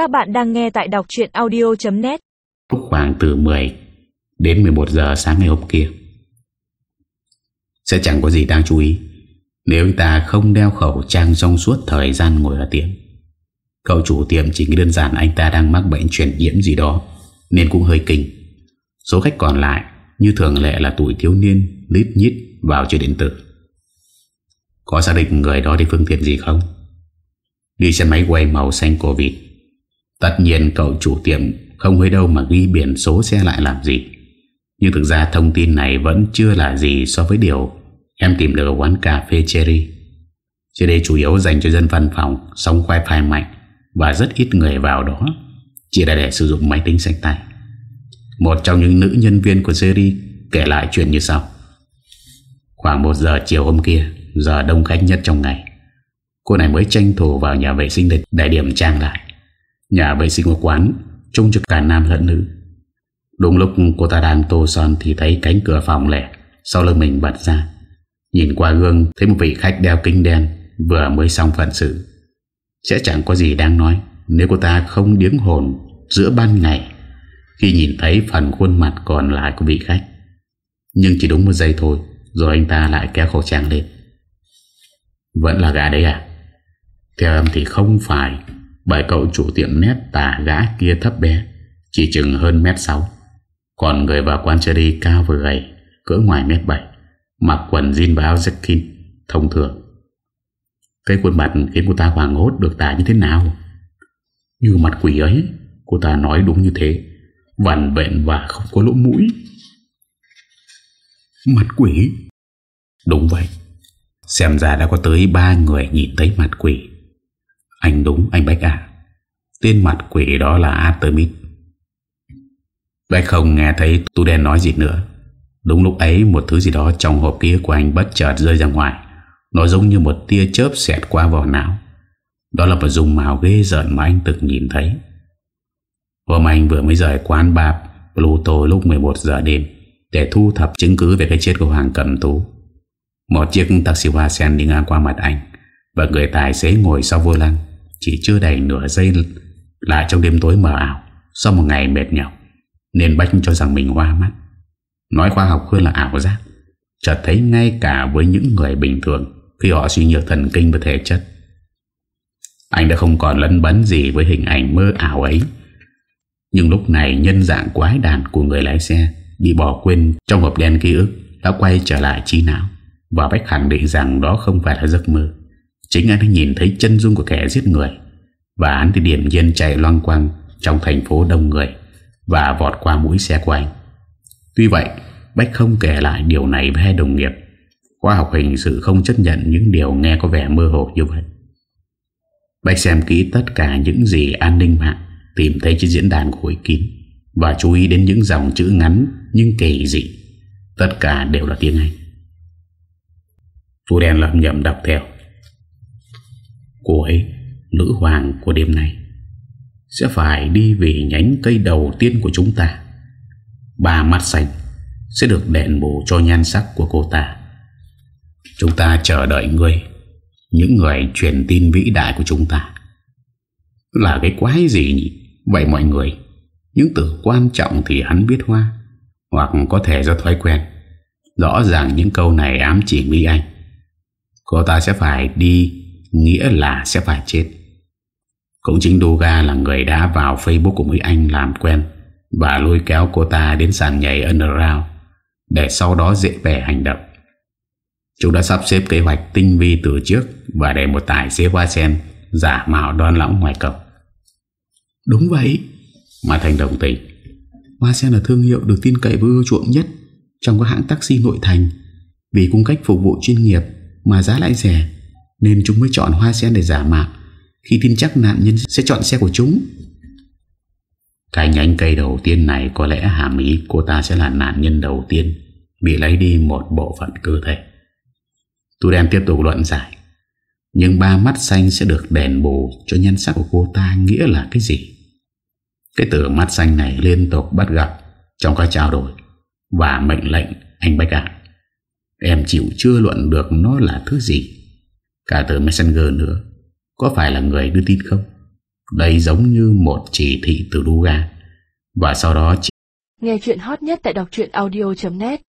Các bạn đang nghe tại đọc chuyện audio.net Khoảng từ 10 đến 11 giờ sáng ngày hôm kia, Sẽ chẳng có gì đáng chú ý Nếu anh ta không đeo khẩu trang trong suốt thời gian ngồi ở tiệm. Cậu chủ tiệm chỉ nghĩ đơn giản anh ta đang mắc bệnh truyền nhiễm gì đó, Nên cũng hơi kinh. Số khách còn lại, như thường lệ là tuổi thiếu niên, lít nhít vào chơi điện tử. Có xác định người đó đi phương tiện gì không? Đi xe máy quay màu xanh cổ vịt Tất nhiên cậu chủ tiệm không hơi đâu mà ghi biển số xe lại làm gì. Nhưng thực ra thông tin này vẫn chưa là gì so với điều em tìm được ở quán cà phê Cherry. Trên đây chủ yếu dành cho dân văn phòng Sống wifi mạnh Và rất ít người vào đó. Chỉ là để sử dụng máy tính sách tay. Một trong những nữ nhân viên của Cherry kể lại chuyện như sau. Khoảng 1 giờ chiều hôm kia Giờ đông khách nhất trong ngày Cô này mới tranh thủ vào nhà vệ sinh để, để điểm trang lại. Nhà vệ sinh của quán Chung cho cả nam lẫn nữ. Đúng lúc cô ta đang tô son Thì thấy cánh cửa phòng lẻ, Sau lưng mình bật ra. Nhìn qua gương, thấy một vị khách đeo kính đen, Vừa mới xong phận sự. Sẽ chẳng có gì đang nói Nếu cô ta không điếng hồn Giữa ban ngày. Khi nhìn thấy phần khuôn mặt còn lại của vị khách, Nhưng chỉ đúng một giây thôi, Rồi anh ta lại kéo khẩu trang lên. Vẫn là gã đấy à? Theo em thì không phải bởi cậu chủ tiệm nét tả gã kia thấp bé, Chỉ chừng hơn mét 6 Còn người vào quán chơi đi, cao vừa gầy, Cỡ ngoài mét 7 Mặc quần jean và áo jacket, Thông thường. Cái khuôn mặt khiến cô ta hoàng hốt được tả như thế nào? Như mặt quỷ ấy, Cô ta nói đúng như thế. Vằn vẹn và không có lỗ mũi. Mặt quỷ? Đúng vậy. Xem ra đã có tới ba người nhìn thấy mặt quỷ. Anh đúng, anh Bách à. Tên mặt quỷ đó là Artemis. Bách không nghe thấy tu đen nói gì nữa. Đúng lúc ấy, một thứ gì đó trong hộp kia của anh bất chợt rơi ra ngoài. Nó giống như một tia chớp xẹt qua vào não. Đó là một dung màu ghê giận mà anh từng nhìn thấy. Hôm anh vừa mới rời quán bar Pluto lúc 11 giờ đêm Để thu thập chứng cứ về cái chết của Hoàng Cẩm Tú, Một chiếc taxi hoa sen đi ngang qua mặt anh Và người tài xế ngồi sau vô lăng. Chỉ chưa đầy nửa giây Lại trong đêm tối mờ ảo, Sau một ngày mệt nhọc, Nên Bách cho rằng mình hoa mắt. Nói khoa học hơn là ảo giác, Chợt thấy ngay cả với những người bình thường Khi họ suy nhược thần kinh và thể chất. Anh đã không còn lấn bấn gì với hình ảnh mơ ảo ấy. Nhưng lúc này nhân dạng quái đàn của người lái xe Bị bỏ quên trong hộp đen ký ức Đã quay trở lại trí não Và Bách khẳng định rằng đó không phải là giấc mơ. Chính anh đã nhìn thấy chân dung của kẻ giết người. Và hắn thì điểm nhiên chạy loang quang Trong thành phố đông người Và vọt qua mũi xe của anh. Tuy vậy, Bách không kể lại điều này với hai đồng nghiệp. Khoa học hình sự không chấp nhận những điều nghe có vẻ mơ hồ như vậy. Bách xem kỹ tất cả những gì an ninh mạng Tìm thấy trên diễn đàn của hội kín Và chú ý đến những dòng chữ ngắn Nhưng kỳ dị. Tất cả đều là tiếng Anh. Phú đen lầm nhầm đọc theo. Cô ấy, Nữ hoàng của đêm nay, Sẽ phải đi về nhánh cây đầu tiên của chúng ta. Ba mắt xanh Sẽ được đền bù cho nhan sắc của cô ta. Chúng ta chờ đợi ngươi, Những người truyền tin vĩ đại của chúng ta. Là cái quái gì nhỉ? Vậy mọi người, Những từ quan trọng thì hắn biết hoa, Hoặc có thể do thói quen. Rõ ràng những câu này ám chỉ Mỹ Anh. Cô ta sẽ phải đi Nghĩa là sẽ phải chết Cũng chính Duga là người đã vào Facebook của Mỹ Anh làm quen và lôi kéo cô ta đến sàn nhảy underground để sau đó dễ bẻ hành động. Chúng đã sắp xếp kế hoạch tinh vi từ trước và để một tài xế hoa sen giả mạo đoan lõng ngoài cổng. Đúng vậy, mà Thành đồng tình. Hoa sen là thương hiệu được tin cậy và ưa chuộng nhất trong các hãng taxi nội thành vì cung cách phục vụ chuyên nghiệp mà giá lại rẻ nên chúng mới chọn hoa sen để giả mạo khi tin chắc nạn nhân sẽ chọn xe của chúng. Cái nhánh cây đầu tiên này có lẽ hàm ý cô ta sẽ là nạn nhân đầu tiên bị lấy đi một bộ phận cơ thể. Tôi đem tiếp tục luận giải. Nhưng ba mắt xanh sẽ được đền bù cho nhân sắc của cô ta nghĩa là cái gì? Cái từ mắt xanh này liên tục bắt gặp trong các trao đổi và mệnh lệnh anh Bách ạ. Em chịu chưa luận được nó là thứ gì. Cả từ Messenger nữa. Có phải là người đưa tin không? Đây giống như một chỉ thị từ Duga Và sau đó chỉ Nghe chuyện hot nhất tại đọc audio.net